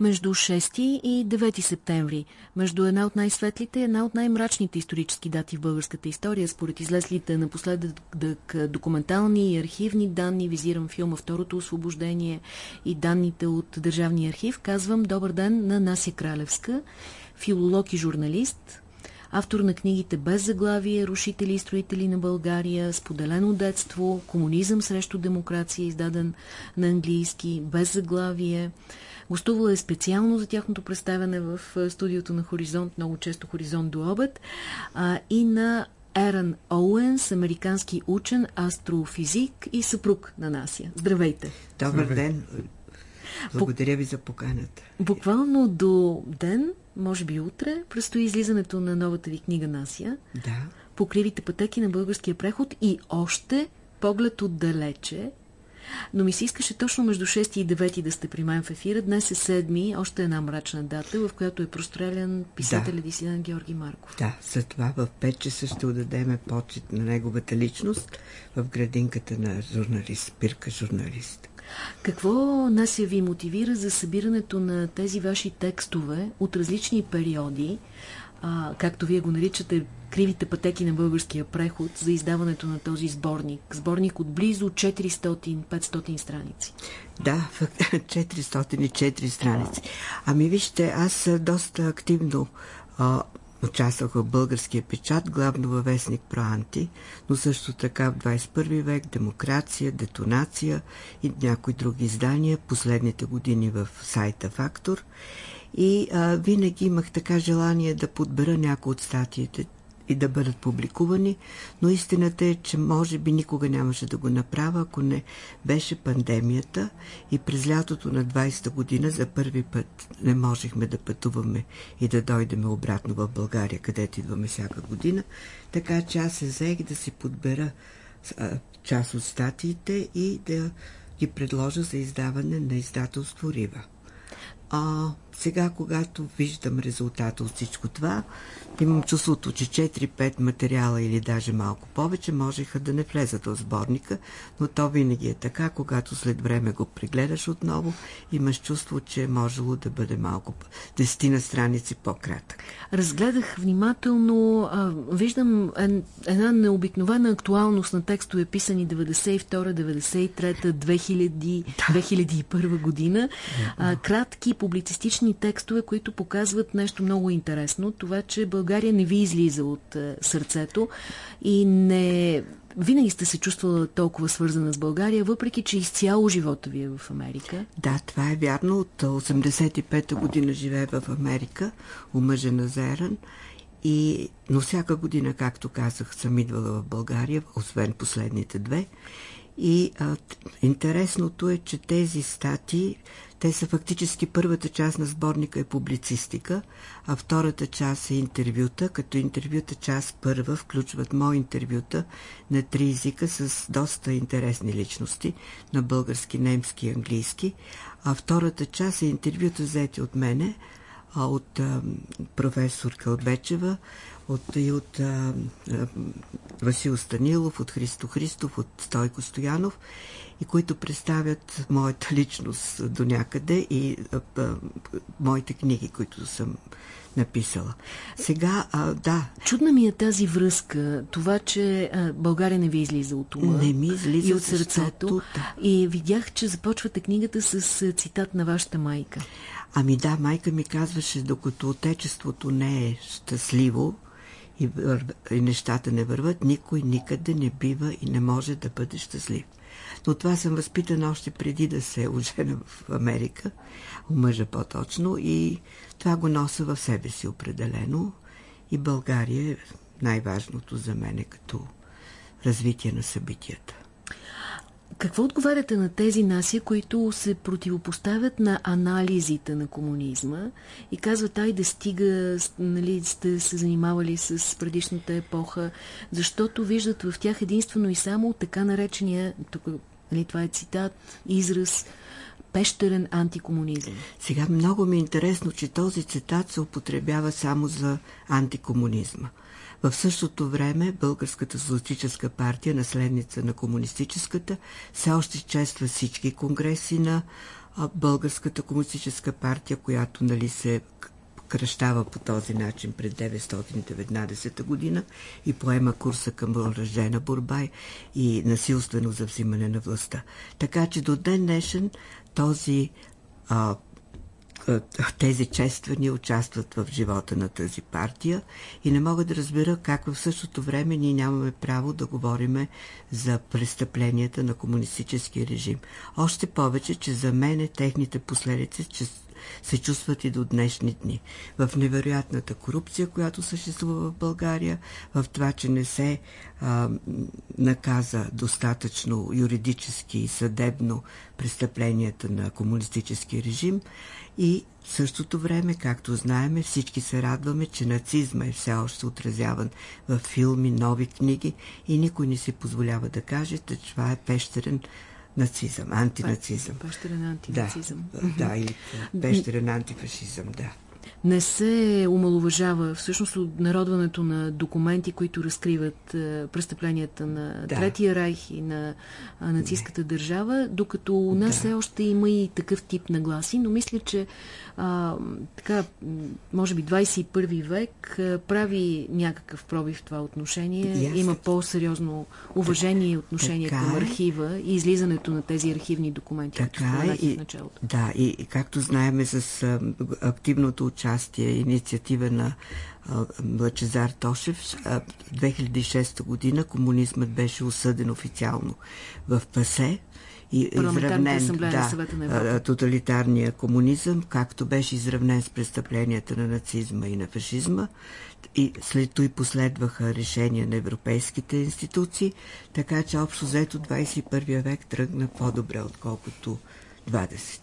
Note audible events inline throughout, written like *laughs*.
между 6 и 9 септември, между една от най-светлите и една от най-мрачните исторически дати в българската история, според излезлите напоследък документални и архивни данни, визирам филма Второто освобождение и данните от Държавния архив, казвам добър ден на Нася Кралевска, филолог и журналист, автор на книгите Без заглавие, Рушители и строители на България, Споделено детство, Комунизъм срещу демокрация, издаден на английски, Без заглавие, Гостувала е специално за тяхното представяне в студиото на Хоризонт, много често Хоризонт до обед, а, и на Еран Оуенс, американски учен, астрофизик и съпруг на Насия. Здравейте! Добър ден! Благодаря ви за поканата. Буквално до ден, може би утре, предстои излизането на новата ви книга Насия. Да. По кривите пътеки на българския преход и още поглед отдалече но ми се искаше точно между 6 и 9 да сте при мен в ефира. Днес е 7, още една мрачна дата, в която е прострелян писателя да. дисидент Георги Марков. Да, за това в 5 часа ще отдадеме почет на неговата личност в градинката на журналист, спирка журналист. Какво нас ви мотивира за събирането на тези ваши текстове от различни периоди, а, както вие го наричате, кривите пътеки на българския преход за издаването на този сборник. Сборник от близо 400-500 страници. Да, 404 *laughs* страници. Ами вижте, аз доста активно участвах в българския печат, главно във вестник Проанти, но също така в 21 век, демокрация, детонация и някои други издания, последните години в сайта Фактор. И а, винаги имах така желание да подбера някои от статиите, и да бъдат публикувани, но истината е, че може би никога нямаше да го направя, ако не беше пандемията и през лятото на 20-та година за първи път не можехме да пътуваме и да дойдем обратно в България, където идваме всяка година. Така че аз се взех да си подбера част от статиите и да ги предложа за издаване на издателство Рива. А сега, когато виждам резултата от всичко това, имам чувството, че 4-5 материала или даже малко повече можеха да не влезат в сборника, но то винаги е така, когато след време го прегледаш отново, имаш чувство, че е можело да бъде малко десетина страници по-кратък. Разгледах внимателно, а, виждам една необикновена актуалност на текстове, писани 92, 93, 2000, 2001 година. А, кратки публицистични текстове, които показват нещо много интересно. Това, че България не ви излиза от е, сърцето и не винаги сте се чувствала толкова свързана с България, въпреки че изцяло живота ви е в Америка. Да, това е вярно. От 85-та година живее в Америка, омъжена за Еран. И, но всяка година, както казах, съм идвала в България, освен последните две. И а, интересното е, че тези статии, те са фактически първата част на сборника е публицистика, а втората част е интервюта, като интервюта част първа включват мои интервюта на три езика с доста интересни личности, на български, немски и английски, а втората част е интервюта взети от мене, от а, професор Кълбечева, от, и от а, Васил Станилов, от Христо Христов, от Стойко Стоянов и които представят моята личност до някъде и а, а, моите книги, които съм написала. Сега, а, да. Чудна ми е тази връзка, това, че а, България не ви излиза от ума. Не ми излиза и от сърцето. Защото, да. И видях, че започвате книгата с цитат на вашата майка. Ами да, майка ми казваше, докато отечеството не е щастливо, и, и нещата не върват, никой никъде не бива и не може да бъде щастлив. Но това съм възпитана още преди да се ожена в Америка, у мъжа по-точно, и това го нося в себе си определено. И България е най-важното за мене като развитие на събитията. Какво отговаряте на тези наси, които се противопоставят на анализите на комунизма и казват, айде стига, нали, сте се занимавали с предишната епоха, защото виждат в тях единствено и само така наречения, тук, нали, това е цитат, израз, пещерен антикомунизъм. Сега много ми е интересно, че този цитат се употребява само за антикомунизма. В същото време Българската социалистическа партия, наследница на комунистическата, все още чества всички конгреси на Българската комунистическа партия, която нали, се кръщава по този начин през 919 година и поема курса към въоръжена борба и насилствено за взимане на властта. Така че до ден днешен този а, тези чествания участват в живота на тази партия и не мога да разбера как в същото време ние нямаме право да говориме за престъпленията на комунистическия режим. Още повече, че за мен техните последици се чувстват и до днешни дни. В невероятната корупция, която съществува в България, в това, че не се а, наказа достатъчно юридически и съдебно престъпленията на комунистическия режим и в същото време, както знаеме, всички се радваме, че нацизма е все още отразяван в филми, нови книги и никой не си позволява да каже, че това е пещерен нацизъм, антинацизъм. Пещерен антинацизъм. Да, да или пещерен антифашизъм, да не се омалуважава всъщност от народването на документи, които разкриват е, престъпленията на да. Третия райх и на а, нацистската държава, докато у нас да. все още има и такъв тип нагласи, но мисля, че а, така, може би 21 век а, прави някакъв проби в това отношение. Yes. Има по-сериозно уважение и отношение така към е. архива и излизането на тези архивни документи, така е, и, началото. Да, и, и както знаеме с а, активното участие, инициатива на Лъчезар Тошев. В 2006 година комунизмът беше осъден официално в ПАСЕ и изравнен да, тоталитарния комунизъм, както беше изравнен с престъпленията на нацизма и на фашизма. И след това последваха решения на европейските институции, така че общо взето 21 век тръгна по-добре, отколкото 20.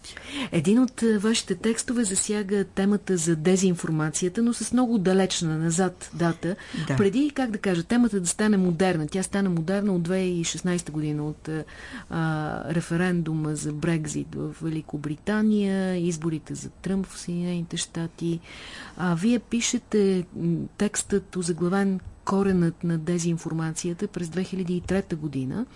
Един от е, вашите текстове засяга темата за дезинформацията, но с много далечна назад дата. Да. Преди, как да кажа, темата да стане модерна. Тя стана модерна от 2016 година, от е, а, референдума за Брекзит в Великобритания, изборите за Тръмп в Съединените щати. А, вие пишете текстът озаглавен коренът на дезинформацията през 2003 година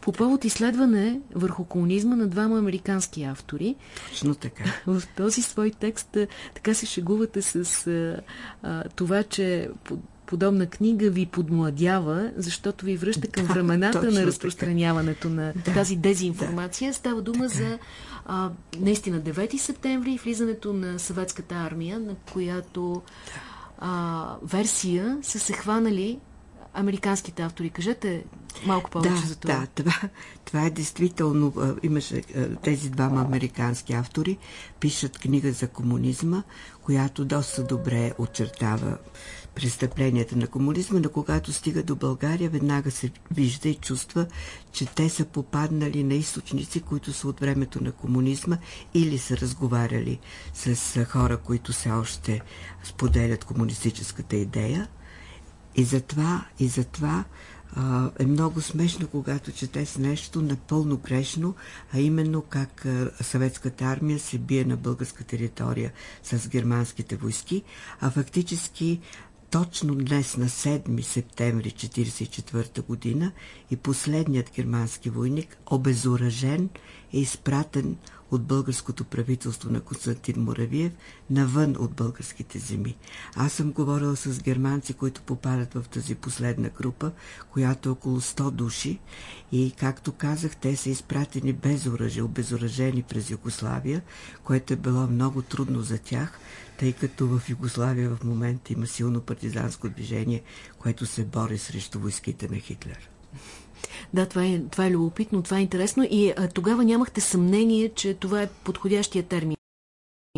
по повод изследване върху комунизма на двама американски автори. Точно така. *laughs* В този свой текст така се шегувате с а, а, това, че подобна книга ви подмладява, защото ви връща към да, времената на разпространяването така. на да, тази дезинформация. Да, Става дума така. за а, наистина 9 септември и влизането на съветската армия, на която да а, версия са се хванали американските автори. Кажете малко повече да, за това. Да, това, това е действително. Имаше тези двама американски автори, пишат книга за комунизма, която доста добре очертава престъпленията на комунизма, но когато стига до България, веднага се вижда и чувства, че те са попаднали на източници, които са от времето на комунизма или са разговаряли с хора, които все още споделят комунистическата идея. И затова, и затова а, е много смешно, когато чете с нещо напълно грешно, а именно как а, съветската армия се бие на българска територия с германските войски, а фактически точно днес на 7 септември 1944 година и последният германски войник, обезоръжен, е изпратен от българското правителство на Константин Моравиев навън от българските земи. Аз съм говорила с германци, които попадат в тази последна група, която е около 100 души и, както казах, те са изпратени без оръжие, обезоръжени през Югославия, което е било много трудно за тях, тъй като в Югославия в момента има силно партизанско движение, което се бори срещу войските на Хитлер. Да, това е, това е любопитно, това е интересно и а, тогава нямахте съмнение, че това е подходящия термин.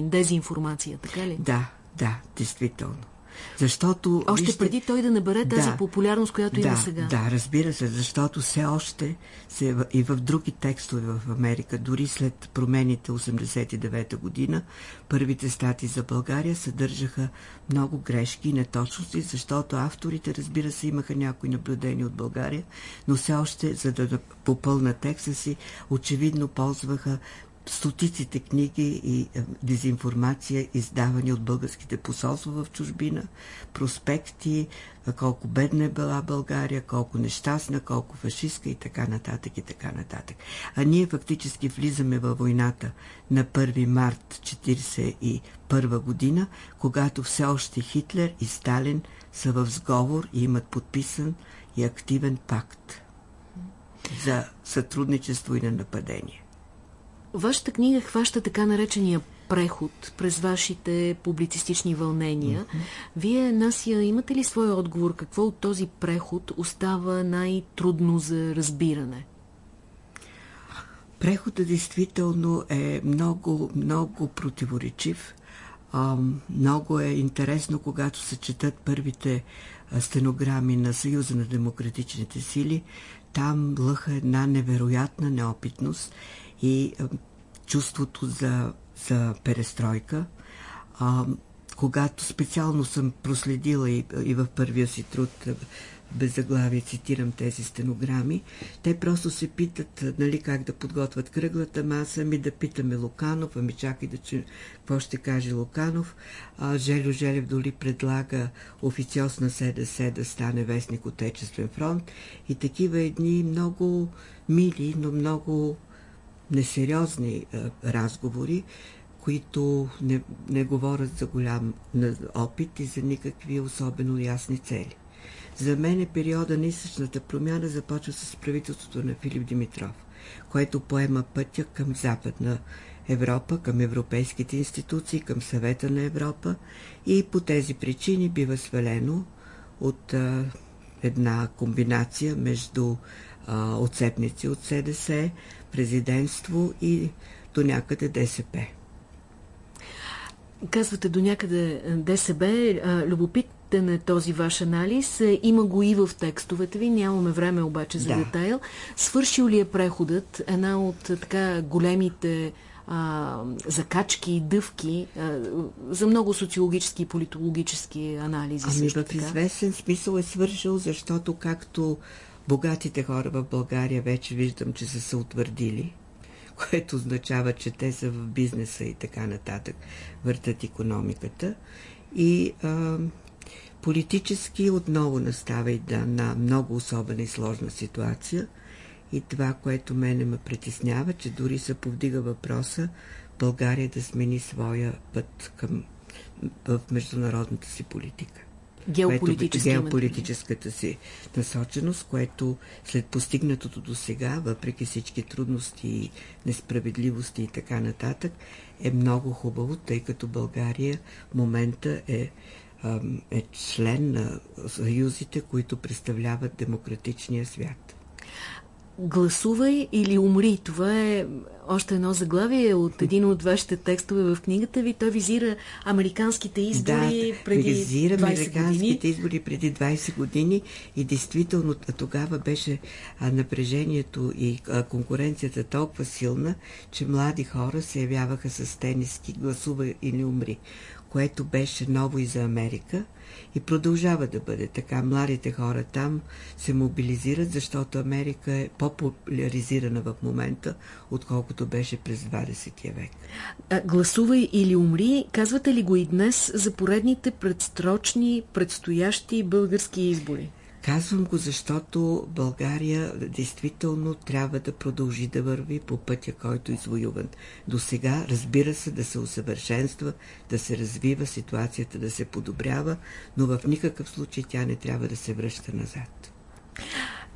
Дезинформация, така ли? Да, да, действително. Защото... Още вижте, преди той да набере тази да, популярност, която да, има сега. Да, разбира се, защото все още се, и в други текстове в Америка, дори след промените 89-та година, първите стати за България съдържаха много грешки и неточности, защото авторите, разбира се, имаха някои наблюдения от България, но все още, за да попълна текста си, очевидно ползваха стотиците книги и е, дезинформация, издавани от българските посолства в чужбина, проспекти, колко бедна е била България, колко нещастна, колко фашистка и така нататък и така нататък. А ние фактически влизаме във войната на 1 март 1941 година, когато все още Хитлер и Сталин са в сговор и имат подписан и активен пакт за сътрудничество и на нападение. Вашата книга хваща така наречения преход през вашите публицистични вълнения. Mm-hmm. Вие, Насия, имате ли своя отговор? Какво от този преход остава най-трудно за разбиране? Преходът действително е много, много противоречив. много е интересно, когато се четат първите стенограми на Съюза на демократичните сили. Там лъха една невероятна неопитност и чувството за, за перестройка. А, когато специално съм проследила и, и в първия си труд без заглавие цитирам тези стенограми, те просто се питат нали, как да подготвят кръглата маса, ми да питаме Луканов, ами чакай да чуем какво ще каже Луканов. А, Желю Желев доли предлага официоз на СДС да стане вестник Отечествен фронт и такива едни много мили, но много несериозни а, разговори, които не, не говорят за голям опит и за никакви особено ясни цели. За мен е периода на източната промяна започва с правителството на Филип Димитров, което поема пътя към Западна Европа, към европейските институции, към съвета на Европа и по тези причини бива свалено от а, една комбинация между а, отцепници от СДС, президентство и до някъде ДСП. Казвате до някъде ДСБ. Любопитен е този ваш анализ. Е, има го и в текстовете ви. Нямаме време обаче за да. детайл. Свършил ли е преходът? Една от така големите а, закачки и дъвки а, за много социологически и политологически анализи. Ами в известен смисъл е свършил, защото както богатите хора в България вече виждам, че са се утвърдили, *laughs* което означава, че те са в бизнеса и така нататък, въртат економиката. И а, политически отново настава и да, на много особена и сложна ситуация. И това, което мене ме притеснява, че дори се повдига въпроса България да смени своя път към, в международната си политика геополитически геополитическата си насоченост, което след постигнатото до сега, въпреки всички трудности, несправедливости и така нататък, е много хубаво, тъй като България в момента е, е член на съюзите, които представляват демократичния свят. Гласувай или умри. Това е още едно заглавие от един от вашите текстове в книгата ви. Той визира американските избори да, преди визира 20 американските години. избори преди 20 години и действително тогава беше напрежението и конкуренцията толкова силна, че млади хора се явяваха с тениски гласува или умри което беше ново и за Америка и продължава да бъде така. Младите хора там се мобилизират, защото Америка е по-популяризирана в момента, отколкото беше през 20 век. А, гласувай или умри, казвате ли го и днес за поредните предстрочни, предстоящи български избори? Казвам го, защото България действително трябва да продължи да върви по пътя, който е извоюван. До сега, разбира се, да се усъвършенства, да се развива ситуацията, да се подобрява, но в никакъв случай тя не трябва да се връща назад.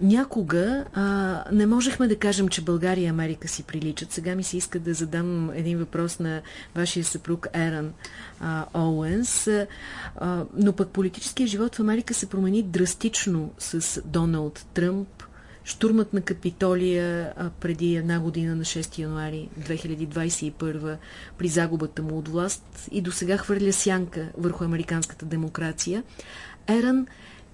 Някога а, не можехме да кажем, че България и Америка си приличат. Сега ми се иска да задам един въпрос на вашия съпруг Еран а, Оуенс. А, но пък политическия живот в Америка се промени драстично с Доналд Тръмп. Штурмът на Капитолия а, преди една година на 6 януари 2021 при загубата му от власт и до сега хвърля сянка върху американската демокрация. Еран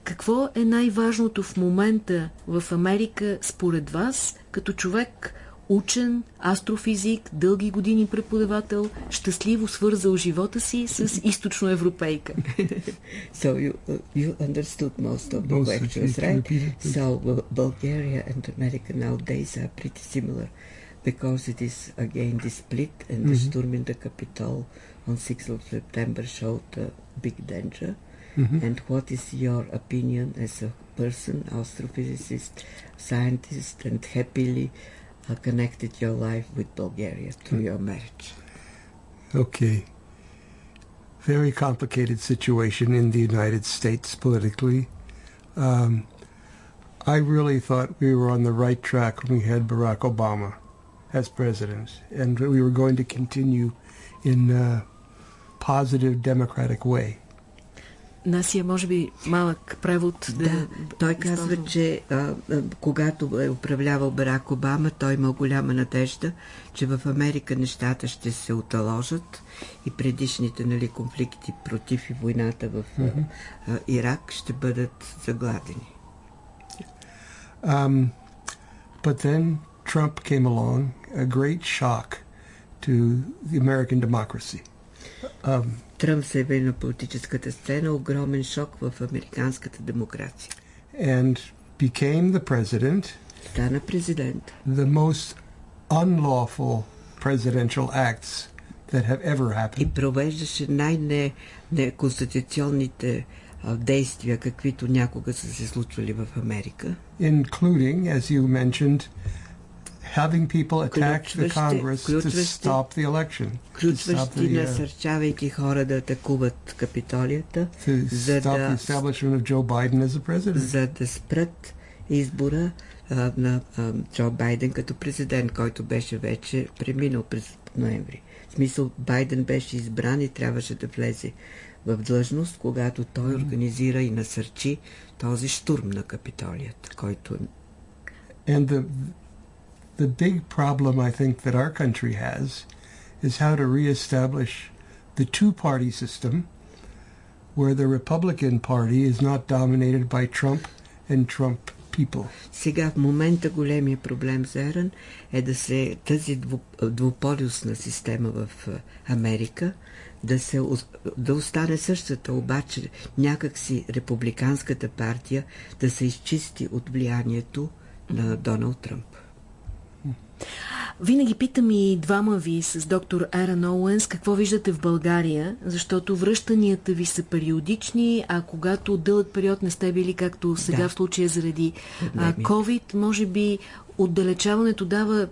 какво е най-важното в момента в Америка според вас, като човек, учен, астрофизик, дълги години преподавател, щастливо свързал живота си с източноевропейка? so you, you understood most of the lectures, right? So Bulgaria and America nowadays are pretty similar because it is again the split and mm-hmm. the storming the Capitol on 6th of September showed a big danger. Mm-hmm. And what is your opinion as a person, astrophysicist, scientist, and happily uh, connected your life with Bulgaria through mm. your marriage? Okay. Very complicated situation in the United States politically. Um, I really thought we were on the right track when we had Barack Obama as president, and we were going to continue in a positive democratic way. Насия, може би малък превод. Да, да той казва, че а, а, когато е управлявал Барак Обама, той има голяма надежда, че в Америка нещата ще се оталожат и предишните нали, конфликти против и войната в mm-hmm. а, Ирак ще бъдат загладени. Um, but then Trump came along, a great shock to the American democracy. Um, Тръмп се яви на политическата сцена, огромен шок в американската демокрация. And became the president. Стана президент. The most unlawful presidential acts that have ever happened. И провеждаше най-неконституционните действия, каквито някога са се случвали в Америка. Including, as you mentioned, having people attack the Congress to stop the election. Включващи, uh, насърчавайки хора да атакуват капитолията, за да, establishment of Joe Biden as a president. за да спрат избора а, на а, Джо Байден като президент, който беше вече преминал през ноември. В смисъл, Байден беше избран и трябваше да влезе в длъжност, когато той организира и насърчи този штурм на капитолията, който And the, the big problem I think that our country has is how to reestablish the two party system where the Republican Party is not dominated by Trump and Trump people. Сега в момента големия проблем за Еран е да се тази двуполюсна система в Америка да, се, да остане същата, обаче някакси републиканската партия да се изчисти от влиянието на Доналд Тръмп. Винаги питам и двама ви с доктор Еран Оуенс какво виждате в България, защото връщанията ви са периодични, а когато дълъг период не сте били, както сега да. в случая заради а, COVID, може би отдалечаването дава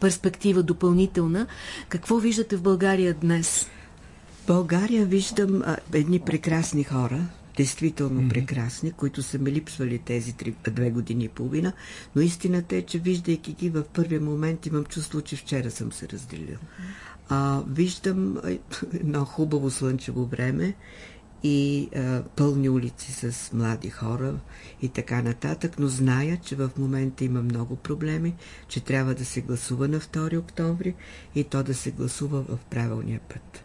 перспектива допълнителна. Какво виждате в България днес? България виждам а, едни прекрасни хора, действително mm-hmm. прекрасни, които са ме липсвали тези три, две години и половина, но истината е, че виждайки ги в първия момент имам чувство, че вчера съм се разделил. А, виждам едно хубаво слънчево време и а, пълни улици с млади хора и така нататък, но зная, че в момента има много проблеми, че трябва да се гласува на 2 октомври и то да се гласува в правилния път.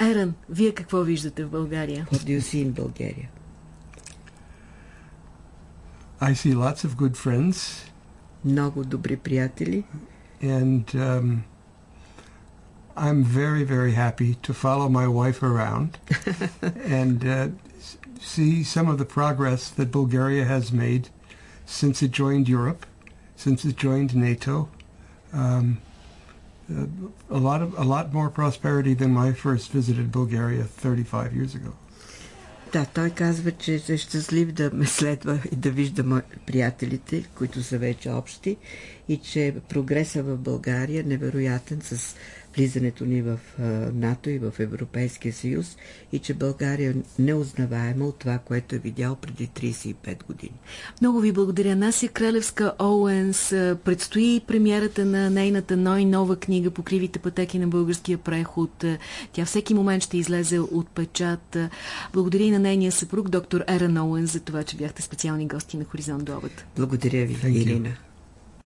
Еран, вие какво виждате в България? What do you see in Bulgaria? I see lots of good friends. Много добри приятели. And um, I'm very, very happy to follow my wife around *laughs* and uh, see some of the progress that Bulgaria has made since it joined Europe, since it joined NATO. Um, a lot of a lot more prosperity than my first visited Bulgaria 35 years ago. Да, той казва, че е щастлив да ме следва и да вижда приятелите, които са вече общи и че прогреса в България е невероятен с влизането ни в НАТО и в Европейския съюз и че България е неузнаваема от това, което е видял преди 35 години. Много ви благодаря. Насия Кралевска Оуенс предстои премиерата на нейната най-нова книга по кривите пътеки на българския преход. Тя всеки момент ще излезе от печат. Благодаря и на нейния съпруг, доктор Еран Оуенс, за това, че бяхте специални гости на Хоризонт до Благодаря ви, Ирина.